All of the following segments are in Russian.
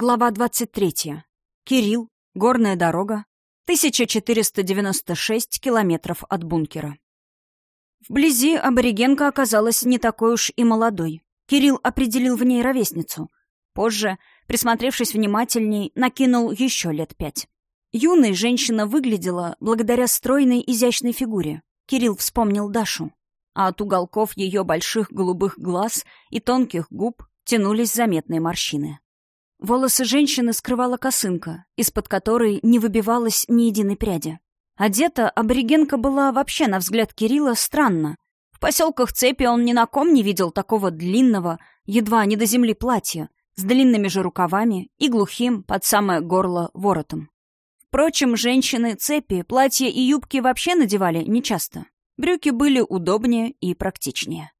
Глава 23. Кирилл. Горная дорога. 1496 километров от бункера. Вблизи аборигенка оказалась не такой уж и молодой. Кирилл определил в ней ровесницу. Позже, присмотревшись внимательней, накинул еще лет пять. Юной женщина выглядела благодаря стройной изящной фигуре. Кирилл вспомнил Дашу. А от уголков ее больших голубых глаз и тонких губ тянулись заметные морщины. Волосы женщины скрывала косынка, из-под которой не выбивалась ни единой пряди. Одета аборигенка была вообще, на взгляд Кирилла, странно. В поселках Цепи он ни на ком не видел такого длинного, едва не до земли платья, с длинными же рукавами и глухим под самое горло воротом. Впрочем, женщины Цепи платья и юбки вообще надевали нечасто. Брюки были удобнее и практичнее.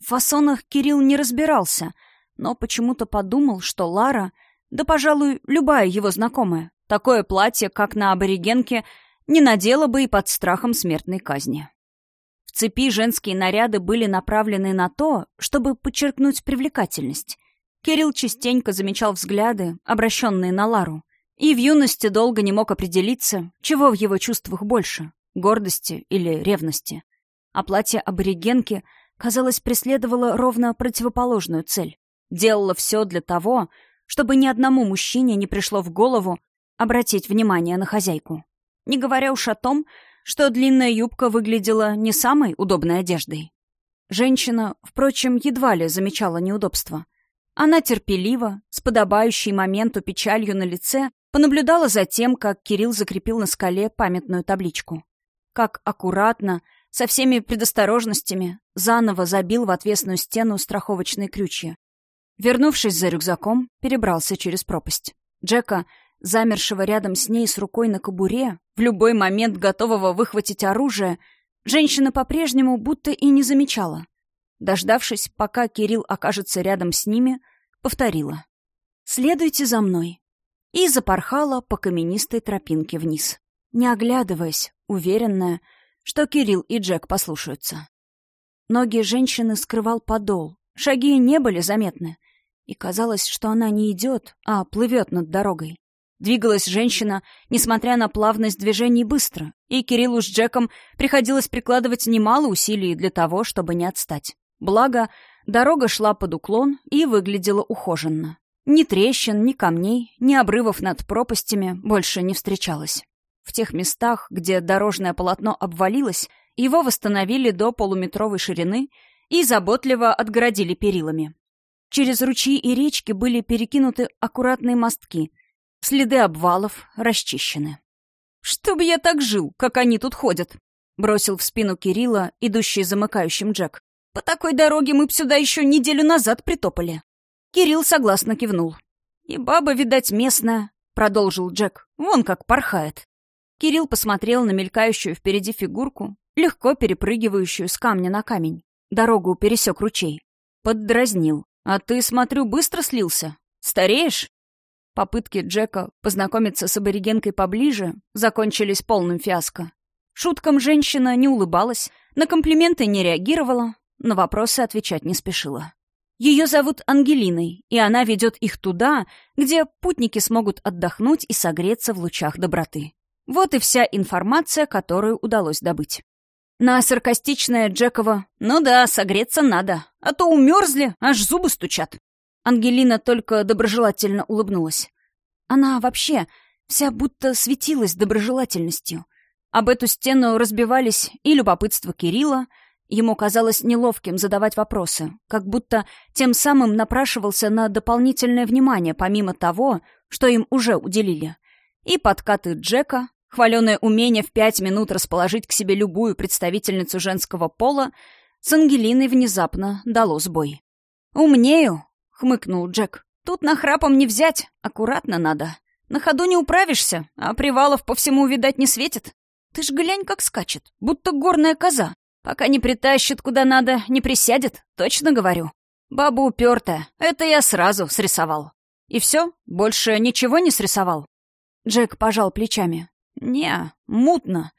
В фасонах Кирилл не разбирался — но почему-то подумал, что Лара, да, пожалуй, любая его знакомая, такое платье, как на аборигенке, не надела бы и под страхом смертной казни. В цепи женские наряды были направлены на то, чтобы подчеркнуть привлекательность. Кирилл частенько замечал взгляды, обращенные на Лару, и в юности долго не мог определиться, чего в его чувствах больше — гордости или ревности. А платье аборигенки, казалось, преследовало ровно противоположную цель делала все для того, чтобы ни одному мужчине не пришло в голову обратить внимание на хозяйку. Не говоря уж о том, что длинная юбка выглядела не самой удобной одеждой. Женщина, впрочем, едва ли замечала неудобства. Она терпеливо, с подобающей моменту печалью на лице, понаблюдала за тем, как Кирилл закрепил на скале памятную табличку. Как аккуратно, со всеми предосторожностями, заново забил в отвесную стену страховочные крючья. Вернувшись за рюкзаком, перебрался через пропасть. Джека, замершего рядом с ней с рукой на кобуре, в любой момент готового выхватить оружие, женщина по-прежнему будто и не замечала. Дождавшись, пока Кирилл окажется рядом с ними, повторила. «Следуйте за мной». И запорхала по каменистой тропинке вниз, не оглядываясь, уверенная, что Кирилл и Джек послушаются. Ноги женщины скрывал подол, шаги не были заметны, и казалось, что она не идет, а плывет над дорогой. Двигалась женщина, несмотря на плавность движений, быстро, и Кириллу с Джеком приходилось прикладывать немало усилий для того, чтобы не отстать. Благо, дорога шла под уклон и выглядела ухоженно. Ни трещин, ни камней, ни обрывов над пропастями больше не встречалось. В тех местах, где дорожное полотно обвалилось, его восстановили до полуметровой ширины и заботливо отгородили перилами. Через ручьи и речки были перекинуты аккуратные мостки. Следы обвалов расчищены. «Чтоб я так жил, как они тут ходят!» — бросил в спину Кирилла, идущий замыкающим Джек. «По такой дороге мы б сюда еще неделю назад притопали». Кирилл согласно кивнул. «И баба, видать, местная», — продолжил Джек. «Вон как порхает». Кирилл посмотрел на мелькающую впереди фигурку, легко перепрыгивающую с камня на камень. Дорогу пересек ручей. Поддразнил. «А ты, смотрю, быстро слился? Стареешь?» Попытки Джека познакомиться с аборигенкой поближе закончились полным фиаско. Шуткам женщина не улыбалась, на комплименты не реагировала, на вопросы отвечать не спешила. Ее зовут Ангелиной, и она ведет их туда, где путники смогут отдохнуть и согреться в лучах доброты. Вот и вся информация, которую удалось добыть. На саркастичное Джекова «Ну да, согреться надо, а то умерзли, аж зубы стучат». Ангелина только доброжелательно улыбнулась. Она вообще вся будто светилась доброжелательностью. Об эту стену разбивались и любопытство Кирилла, ему казалось неловким задавать вопросы, как будто тем самым напрашивался на дополнительное внимание помимо того, что им уже уделили. И подкаты Джека, Хваленое умение в пять минут расположить к себе любую представительницу женского пола с Ангелиной внезапно дало сбой. «Умнею», — хмыкнул Джек. «Тут нахрапом не взять, аккуратно надо. На ходу не управишься, а привалов по всему, видать, не светит. Ты ж глянь, как скачет, будто горная коза. Пока не притащит куда надо, не присядет, точно говорю. Баба упертая, это я сразу срисовал. И все, больше ничего не срисовал?» Джек пожал плечами. «Не, мутно.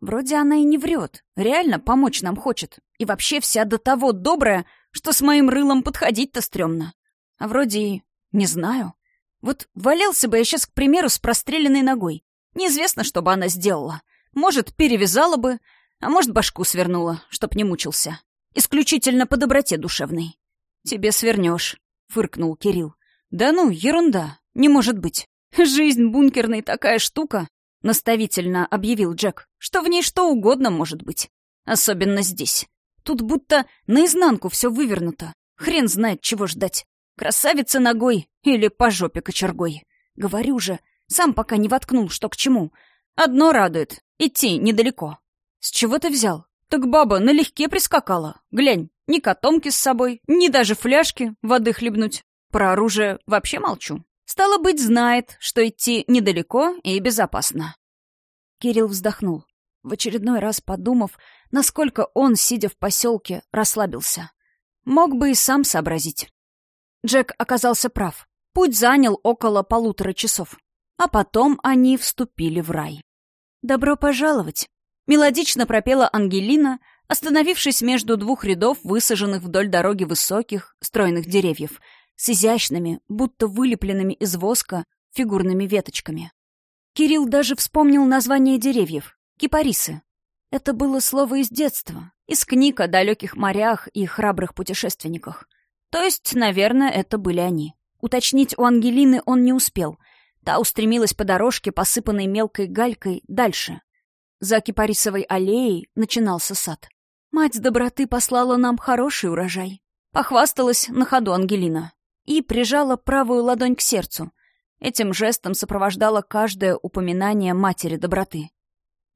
Вроде она и не врет. Реально помочь нам хочет. И вообще вся до того добрая, что с моим рылом подходить-то стрёмно. А вроде и... не знаю. Вот валялся бы я сейчас, к примеру, с простреленной ногой. Неизвестно, что бы она сделала. Может, перевязала бы, а может, башку свернула, чтоб не мучился. Исключительно по доброте душевной. «Тебе свернешь», — фыркнул Кирилл. «Да ну, ерунда, не может быть. Жизнь бункерной такая штука», — наставительно объявил Джек, «что в ней что угодно может быть. Особенно здесь. Тут будто наизнанку все вывернуто. Хрен знает, чего ждать. Красавица ногой или по жопе кочергой. Говорю же, сам пока не воткнул, что к чему. Одно радует — идти недалеко. С чего ты взял? Так баба налегке прискакала. Глянь, ни котомки с собой, ни даже фляжки воды хлебнуть. Про оружие вообще молчу. Стало быть, знает, что идти недалеко и безопасно. Кирилл вздохнул, в очередной раз подумав, насколько он, сидя в поселке, расслабился. Мог бы и сам сообразить. Джек оказался прав. Путь занял около полутора часов. А потом они вступили в рай. «Добро пожаловать!» — мелодично пропела Ангелина, остановившись между двух рядов высаженных вдоль дороги высоких, стройных деревьев, с изящными, будто вылепленными из воска, фигурными веточками. Кирилл даже вспомнил название деревьев — кипарисы. Это было слово из детства, из книг о далеких морях и храбрых путешественниках. То есть, наверное, это были они. Уточнить у Ангелины он не успел. Та устремилась по дорожке, посыпанной мелкой галькой, дальше. За кипарисовой аллеей начинался сад. «Мать доброты послала нам хороший урожай», — похвасталась на ходу Ангелина и прижала правую ладонь к сердцу. Этим жестом сопровождала каждое упоминание матери доброты.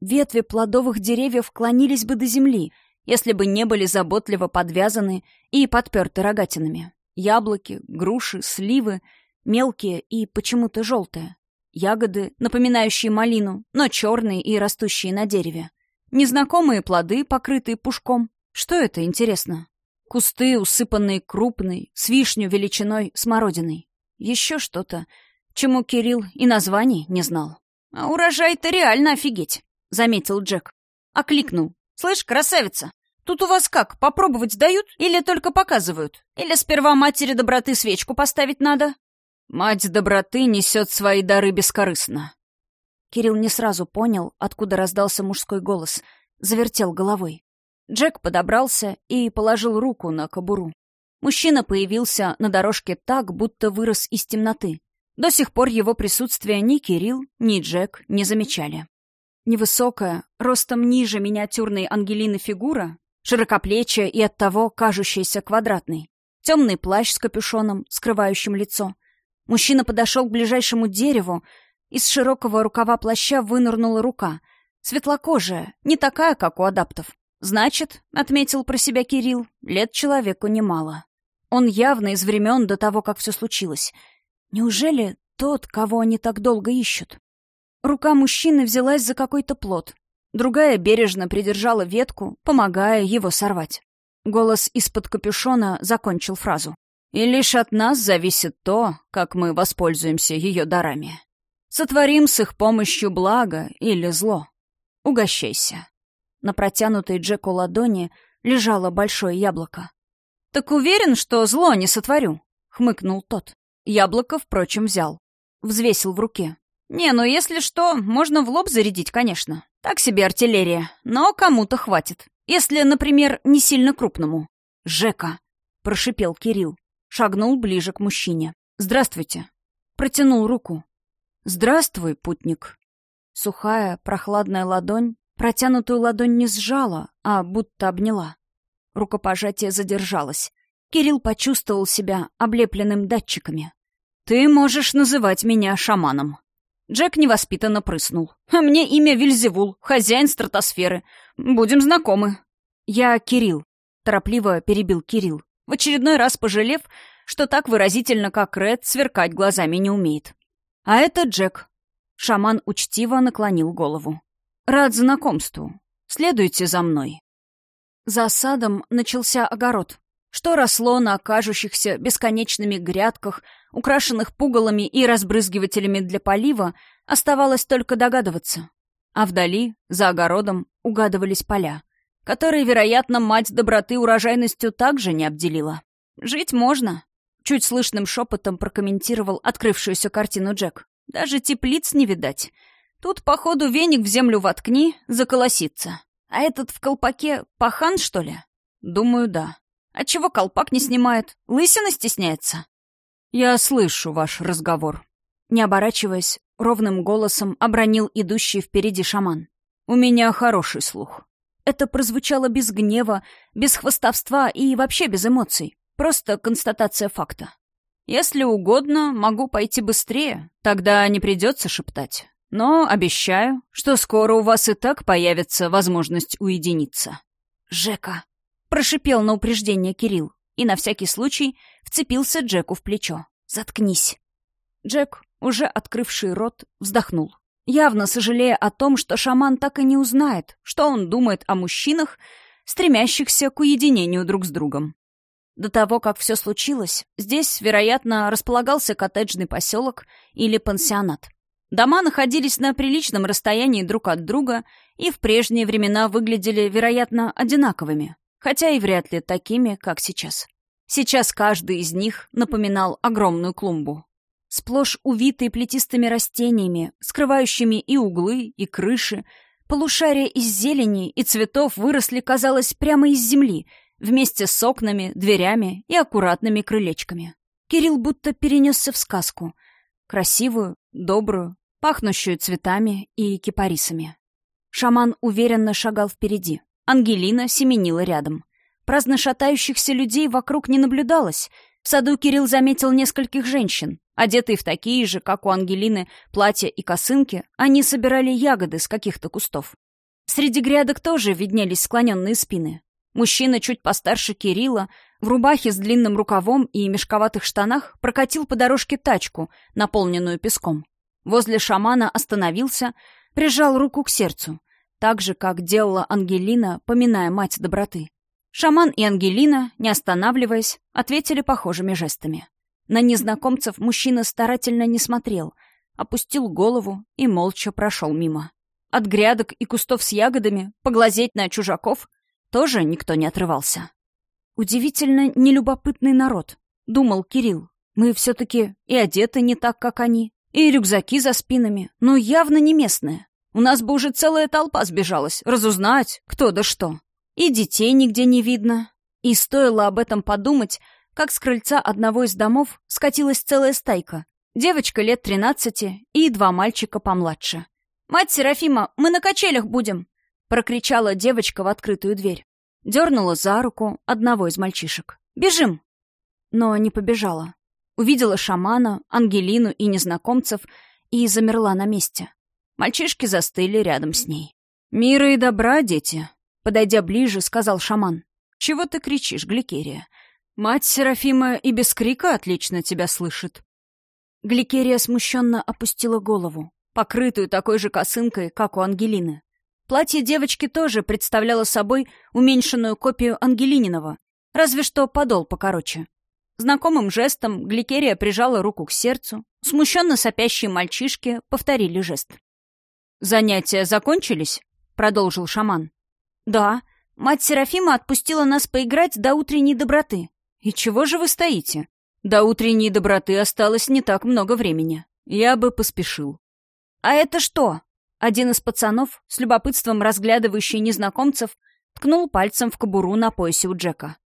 Ветви плодовых деревьев клонились бы до земли, если бы не были заботливо подвязаны и подперты рогатинами. Яблоки, груши, сливы, мелкие и почему-то желтые. Ягоды, напоминающие малину, но черные и растущие на дереве. Незнакомые плоды, покрытые пушком. Что это, интересно? Кусты, усыпанные крупной, с вишню величиной смородиной. Еще что-то, чему Кирилл и названий не знал. «А урожай-то реально офигеть!» — заметил Джек. Окликнул. «Слышь, красавица, тут у вас как, попробовать дают или только показывают? Или сперва матери доброты свечку поставить надо?» «Мать доброты несет свои дары бескорыстно». Кирилл не сразу понял, откуда раздался мужской голос. Завертел головой. Джек подобрался и положил руку на кобуру. Мужчина появился на дорожке так, будто вырос из темноты. До сих пор его присутствие ни Кирилл, ни Джек не замечали. Невысокая, ростом ниже миниатюрной Ангелины фигура, широкоплечья и оттого кажущаяся квадратной. Темный плащ с капюшоном, скрывающим лицо. Мужчина подошел к ближайшему дереву, из широкого рукава плаща вынырнула рука. Светлокожая, не такая, как у адаптов. Значит, — отметил про себя Кирилл, — лет человеку немало. Он явно из времен до того, как все случилось. Неужели тот, кого они так долго ищут? Рука мужчины взялась за какой-то плод. Другая бережно придержала ветку, помогая его сорвать. Голос из-под капюшона закончил фразу. «И лишь от нас зависит то, как мы воспользуемся ее дарами. Сотворим с их помощью благо или зло. Угощайся». На протянутой Джеку ладони лежало большое яблоко. «Так уверен, что зло не сотворю?» — хмыкнул тот. Яблоко, впрочем, взял. Взвесил в руке. «Не, ну если что, можно в лоб зарядить, конечно. Так себе артиллерия, но кому-то хватит. Если, например, не сильно крупному». «Жека!» — прошипел Кирилл. Шагнул ближе к мужчине. «Здравствуйте!» Протянул руку. «Здравствуй, путник!» Сухая, прохладная ладонь, протянутую ладонь не сжала, а будто обняла. Рукопожатие задержалось. Кирилл почувствовал себя облепленным датчиками. «Ты можешь называть меня шаманом», Джек невоспитанно прыснул. «А мне имя Вильзевул, хозяин стратосферы. Будем знакомы». «Я Кирилл», — торопливо перебил Кирилл, в очередной раз пожалев, что так выразительно, как Ред, сверкать глазами не умеет. «А это Джек». Шаман учтиво наклонил голову. «Рад знакомству. Следуйте за мной». За садом начался огород что росло на кажущихся бесконечными грядках, украшенных пугалами и разбрызгивателями для полива, оставалось только догадываться. А вдали, за огородом, угадывались поля, которые, вероятно, мать доброты урожайностью также не обделила. Жить можно. Чуть слышным шепотом прокомментировал открывшуюся картину Джек. Даже теплиц не видать. Тут, походу, веник в землю воткни, заколосится. А этот в колпаке пахан, что ли? Думаю, да. А чего колпак не снимает? Лысина стесняется? Я слышу ваш разговор. Не оборачиваясь, ровным голосом обронил идущий впереди шаман. У меня хороший слух. Это прозвучало без гнева, без хвостовства и вообще без эмоций. Просто констатация факта. Если угодно, могу пойти быстрее, тогда не придется шептать. Но обещаю, что скоро у вас и так появится возможность уединиться. «Жека!» — прошипел на упреждение Кирилл и на всякий случай вцепился Джеку в плечо. «Заткнись!» Джек, уже открывший рот, вздохнул, явно сожалея о том, что шаман так и не узнает, что он думает о мужчинах, стремящихся к уединению друг с другом. До того, как все случилось, здесь, вероятно, располагался коттеджный поселок или пансионат. Дома находились на приличном расстоянии друг от друга и в прежние времена выглядели, вероятно, одинаковыми, хотя и вряд ли такими, как сейчас. Сейчас каждый из них напоминал огромную клумбу. Сплошь увитые плетистыми растениями, скрывающими и углы, и крыши, полушария из зелени и цветов выросли, казалось, прямо из земли, вместе с окнами, дверями и аккуратными крылечками. Кирилл будто перенесся в сказку — Красивую, добрую, пахнущую цветами и кипарисами. Шаман уверенно шагал впереди. Ангелина семенила рядом. Праздно шатающихся людей вокруг не наблюдалось. В саду Кирилл заметил нескольких женщин. Одетые в такие же, как у Ангелины, платья и косынки, они собирали ягоды с каких-то кустов. Среди грядок тоже виднелись склоненные спины. Мужчина чуть постарше Кирилла, в рубахе с длинным рукавом и мешковатых штанах, прокатил по дорожке тачку, наполненную песком. Возле шамана остановился, прижал руку к сердцу, так же, как делала Ангелина, поминая мать доброты. Шаман и Ангелина, не останавливаясь, ответили похожими жестами. На незнакомцев мужчина старательно не смотрел, опустил голову и молча прошел мимо. От грядок и кустов с ягодами поглазеть на чужаков тоже никто не отрывался. Удивительно нелюбопытный народ, думал Кирилл. Мы все-таки и одеты не так, как они, и рюкзаки за спинами, но явно не местные. У нас бы уже целая толпа сбежалась, разузнать, кто да что. И детей нигде не видно. И стоило об этом подумать, как с крыльца одного из домов скатилась целая стайка. Девочка лет тринадцати и два мальчика помладше. «Мать Серафима, мы на качелях будем!» — прокричала девочка в открытую дверь. Дернула за руку одного из мальчишек. «Бежим!» Но не побежала. Увидела шамана, Ангелину и незнакомцев и замерла на месте. Мальчишки застыли рядом с ней. «Мира и добра, дети!» Подойдя ближе, сказал шаман. «Чего ты кричишь, Гликерия? Мать Серафима и без крика отлично тебя слышит». Гликерия смущенно опустила голову, покрытую такой же косынкой, как у Ангелины. Платье девочки тоже представляло собой уменьшенную копию Ангелининого, разве что подол покороче. Знакомым жестом Гликерия прижала руку к сердцу. Смущенно сопящие мальчишки повторили жест. «Занятия закончились?» — продолжил шаман. «Да. Мать Серафима отпустила нас поиграть до утренней доброты. И чего же вы стоите? До утренней доброты осталось не так много времени. Я бы поспешил». «А это что?» Один из пацанов, с любопытством разглядывающий незнакомцев, ткнул пальцем в кобуру на поясе у Джека.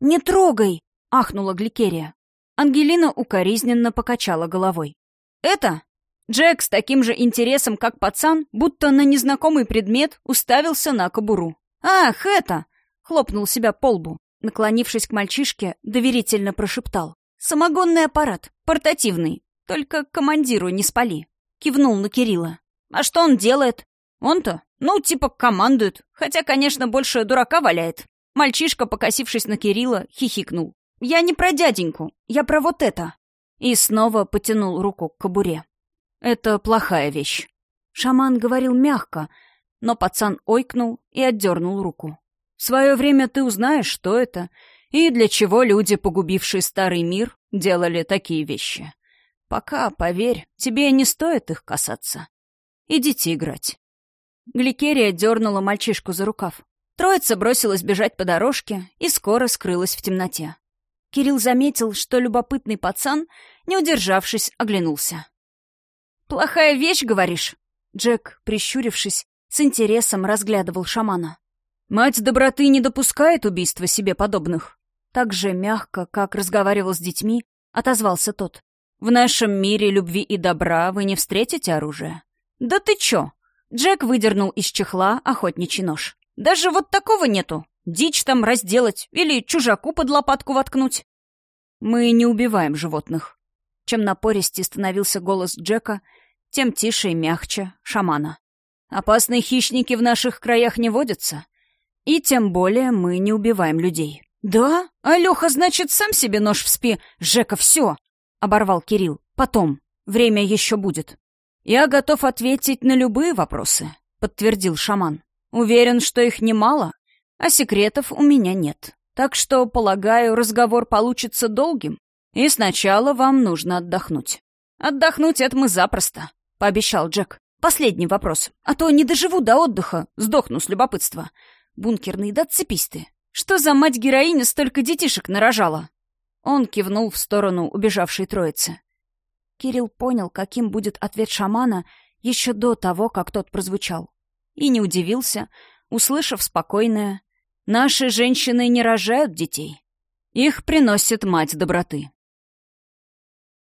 «Не трогай!» — ахнула Гликерия. Ангелина укоризненно покачала головой. «Это?» Джек с таким же интересом, как пацан, будто на незнакомый предмет уставился на кобуру. «Ах, это!» — хлопнул себя по лбу. Наклонившись к мальчишке, доверительно прошептал. «Самогонный аппарат, портативный. Только командиру не спали». Кивнул на Кирилла. А что он делает? Он-то, ну, типа командует, хотя, конечно, больше дурака валяет. Мальчишка, покосившись на Кирилла, хихикнул. «Я не про дяденьку, я про вот это». И снова потянул руку к кобуре. «Это плохая вещь». Шаман говорил мягко, но пацан ойкнул и отдернул руку. «В свое время ты узнаешь, что это, и для чего люди, погубившие старый мир, делали такие вещи. Пока, поверь, тебе не стоит их касаться. Идите играть». Гликерия дернула мальчишку за рукав. Троица бросилась бежать по дорожке и скоро скрылась в темноте. Кирилл заметил, что любопытный пацан, не удержавшись, оглянулся. «Плохая вещь, говоришь?» Джек, прищурившись, с интересом разглядывал шамана. «Мать доброты не допускает убийства себе подобных». Так же мягко, как разговаривал с детьми, отозвался тот. «В нашем мире любви и добра вы не встретите оружие». «Да ты чё?» Джек выдернул из чехла охотничий нож. «Даже вот такого нету. Дичь там разделать или чужаку под лопатку воткнуть». «Мы не убиваем животных». Чем напористее становился голос Джека, тем тише и мягче шамана. «Опасные хищники в наших краях не водятся. И тем более мы не убиваем людей». «Да? Алёха, значит, сам себе нож в спи. Жека, все!» — оборвал Кирилл. «Потом. Время еще будет». «Я готов ответить на любые вопросы», — подтвердил шаман. «Уверен, что их немало, а секретов у меня нет. Так что, полагаю, разговор получится долгим, и сначала вам нужно отдохнуть». «Отдохнуть это мы запросто», — пообещал Джек. «Последний вопрос. А то не доживу до отдыха, сдохну с любопытства. Бункерный, да цепись. Что за мать-героиня столько детишек нарожала?» Он кивнул в сторону убежавшей троицы. Кирилл понял, каким будет ответ шамана еще до того, как тот прозвучал. И не удивился, услышав спокойное «Наши женщины не рожают детей. Их приносит мать доброты».